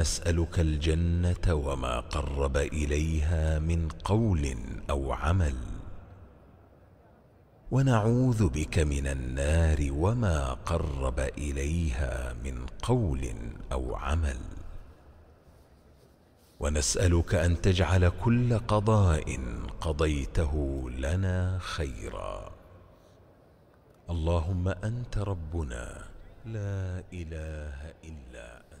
نسألك الجنة وما قرب إليها من قول أو عمل. ونعوذ بك من النار وما قرب إليها من قول أو عمل. ونسألك أن تجعل كل قضاء قضيته لنا خيرا. اللهم أنت ربنا. لا إله إلا أنت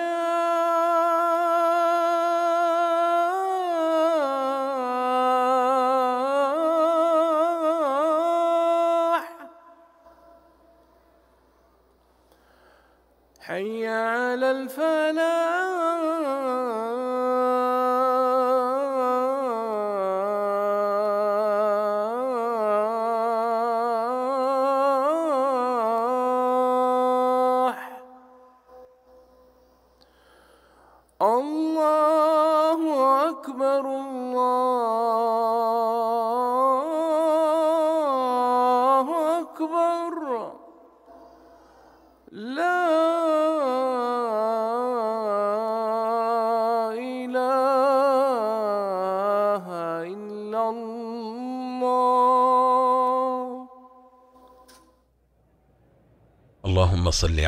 حي على الفلاح.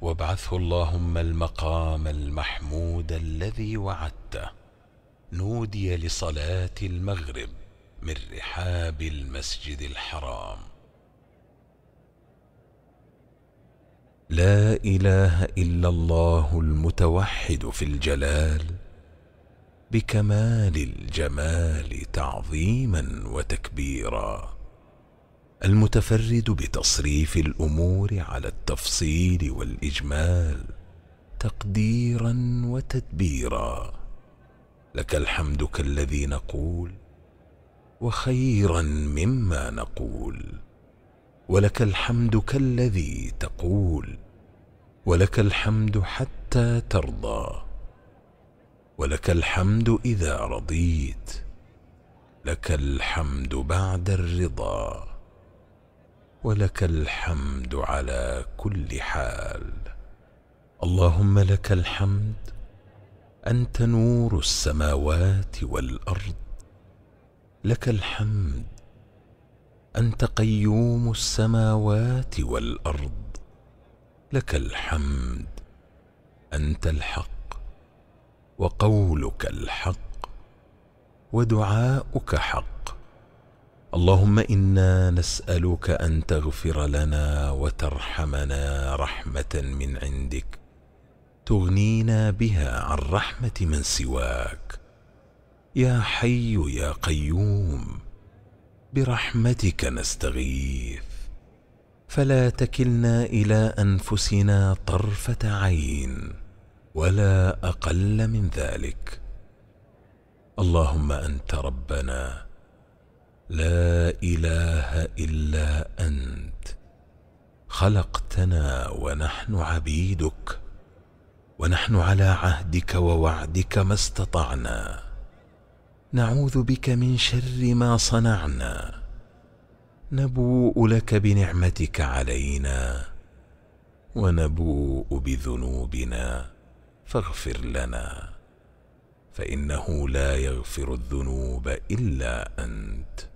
وابعثه اللهم المقام المحمود الذي وعدته. نودي لصلاة المغرب من رحاب المسجد الحرام. لا إله إلا الله المتوحد في الجلال بكمال الجمال تعظيما وتكبيرا. المتفرد بتصريف الأمور على التفصيل والإجمال تقديرا وتدبيرا. لك الحمد كالذي نقول وخيرا مما نقول. ولك الحمد كالذي تقول. ولك الحمد حتى ترضى. ولك الحمد إذا رضيت. لك الحمد بعد الرضا. ولك الحمد على كل حال. اللهم لك الحمد أنت نور السماوات والأرض. لك الحمد أنت قيوم السماوات والأرض. لك الحمد أنت الحق وقولك الحق ودعاؤك حق. اللهم إنا نسألك أن تغفر لنا وترحمنا رحمة من عندك تغنينا بها عن رحمة من سواك. يا حي يا قيوم برحمتك نستغيث. فلا تكلنا إلى أنفسنا طرفة عين ولا أقل من ذلك. اللهم أنت ربنا لا إله إلا أنت. خلقتنا ونحن عبيدك ونحن على عهدك ووعدك ما استطعنا. نعوذ بك من شر ما صنعنا. نبوء لك بنعمتك علينا ونبوء بذنوبنا فاغفر لنا. فإنه لا يغفر الذنوب إلا أنت.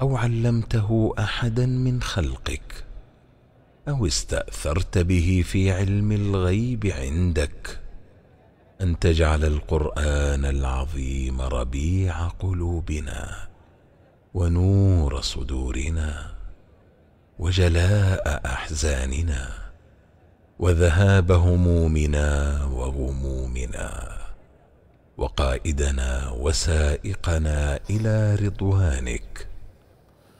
أو علمته أحدا من خلقك أو استأثرت به في علم الغيب عندك أن تجعل القرآن العظيم ربيع قلوبنا ونور صدورنا وجلاء أحزاننا وذهاب همومنا وغمومنا وقائدنا وسائقنا إلى رضوانك.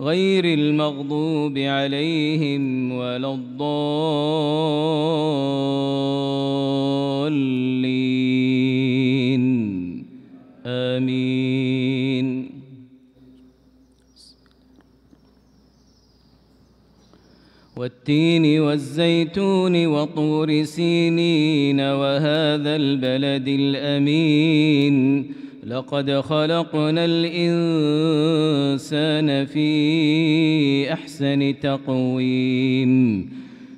غير المغضوب عليهم ولا الضالين. آمين. والتين والزيتون وطور سينين وهذا البلد الأمين. لقد خلقنا الإنسان في أحسن تقويم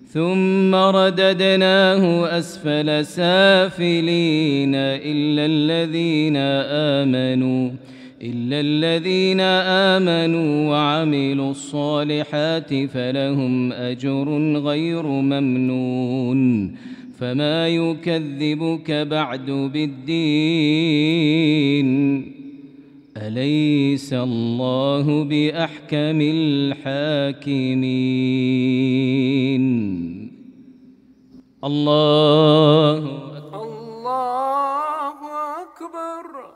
ثم رددناه أسفل سافلين إلا الذين آمنوا إلا الذين آمنوا وعملوا الصالحات فلهم أجر غير ممنون. فما يكذبك بعد بالدين. أليس الله بأحكم الحاكمين؟ الله أكبر. الله أكبر.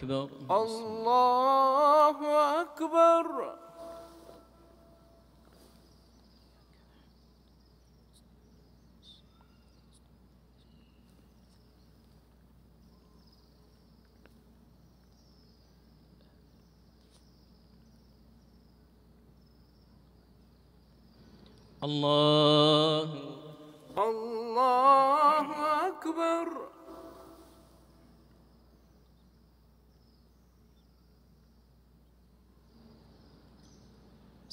أكبر. الله أكبر. الله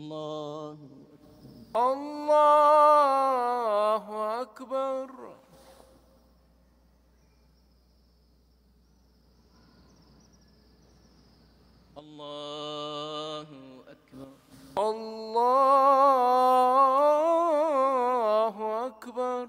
الله الله أكبر الله أكبر الله أكبر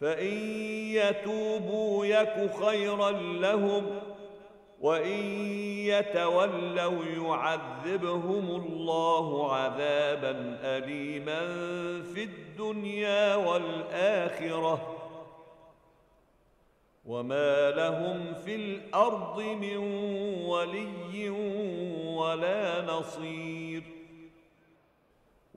فإن يتوبوا يك خيرا لهم وإن يتولوا يعذبهم الله عذابا أليما في الدنيا والآخرة. وما لهم في الأرض من ولي ولا نصير.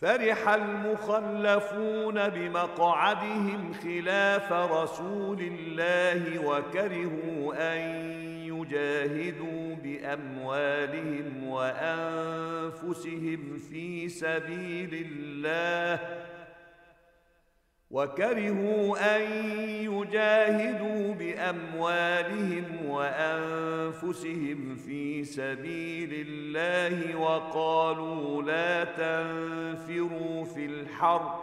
فرح المخلفون بمقعدهم خلاف رسول الله وكرهوا أن يجاهدوا بأموالهم وأنفسهم في سبيل الله وكرهوا أن يجاهدوا بأموالهم وأنفسهم في سبيل الله وقالوا لا تنفروا في الحر.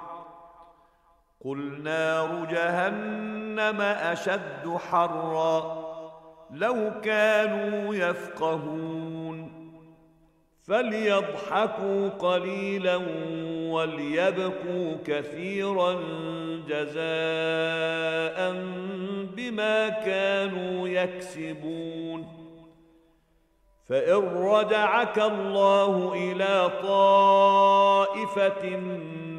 قل نار جهنم أشد حرا. لو كانوا يفقهون فليضحكوا قليلا وليبكوا كثيرا جزاء بما كانوا يكسبون. فإن رجعك الله إلى طائفة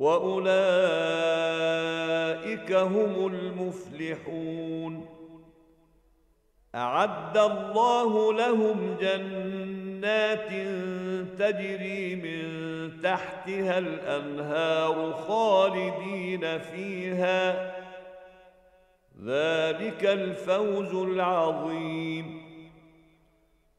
وأولئك هم المفلحون. أعد الله لهم جنات تجري من تحتها الأنهار خالدين فيها. ذلك الفوز العظيم.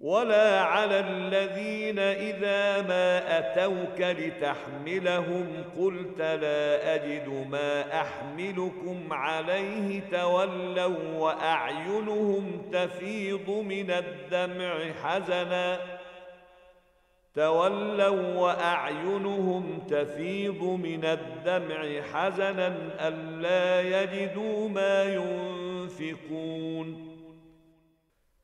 ولا على الذين إذا ما أتوك لتحملهم قلت لا أجد ما أحملكم عليه تولوا وأعينهم تفيض من الدمع حزنا. تولوا وأعينهم تفيض من الدمع حزنا الا يجدوا ما ينفقون.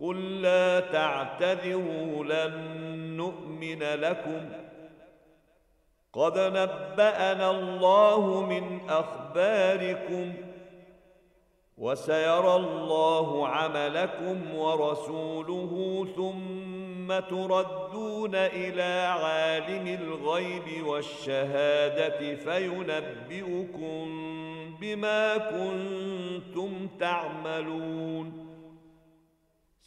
قل لا تعتذروا لن نؤمن لكم قد نبانا الله من اخباركم وسيرى الله عملكم ورسوله ثم تردون إلى عالم الغيب والشهاده فينبئكم بما كنتم تعملون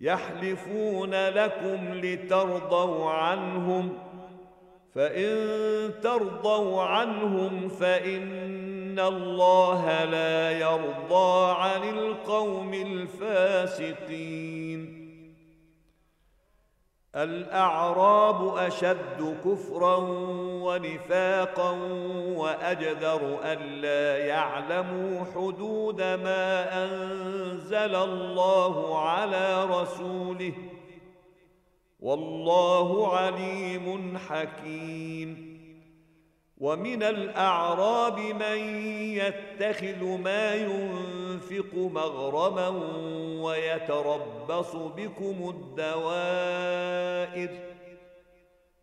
يحلفون لكم لترضوا عنهم فإن ترضوا عنهم فإن الله لا يرضى عن القوم الفاسقين. الأعراب أشد كفرا ونفاقا واجدر الا يعلموا حدود ما أنزل الله على رسوله. والله عليم حكيم. ومن الأعراب من يتخذ ما ينفق مغرما ويتربص بكم الدوائر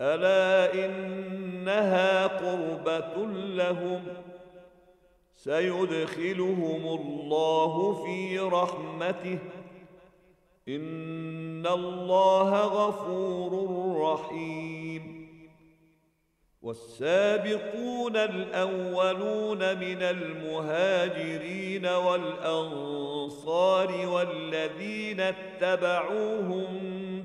ألا إنها قربة لهم سيدخلهم الله في رحمته. إن الله غفور رحيم. والسابقون الأولون من المهاجرين والأنصار والذين اتبعوهم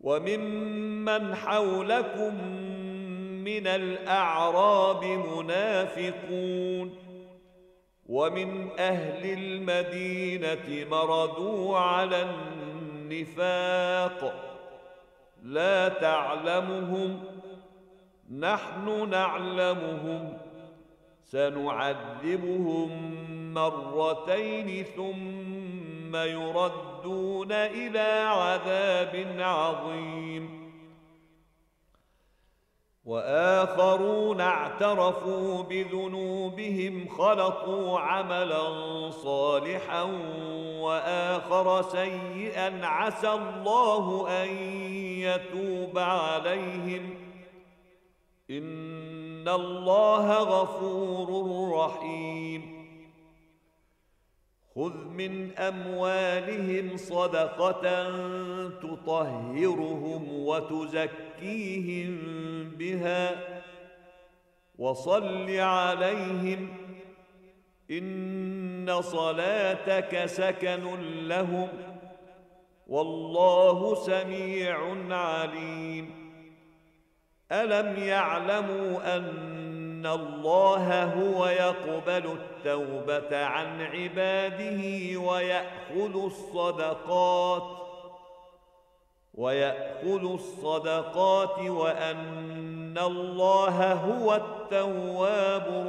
وممن حولكم من الأعراب منافقون ومن أهل المدينة مردوا على النفاق لا تعلمهم نحن نعلمهم سنعذبهم مرتين ثم يردون إلى عذاب عظيم. وآخرون اعترفوا بذنوبهم خلطوا عملا صالحا وآخر سيئا عسى الله أن يتوب عليهم. إن الله غفور رحيم. خذ من أموالهم صدقة تطهرهم وتزكيهم بها وصل عليهم إن صلاتك سكن لهم والله سميع عليم. ألم يعلموا أن الله هو يقبل التوبة عن عباده ويأخذ الصدقات ويأخذ الصدقات وأن الله هو التواب